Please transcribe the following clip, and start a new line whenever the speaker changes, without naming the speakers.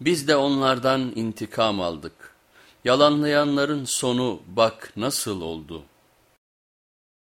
Biz de onlardan intikam aldık. Yalanlayanların sonu bak nasıl oldu.''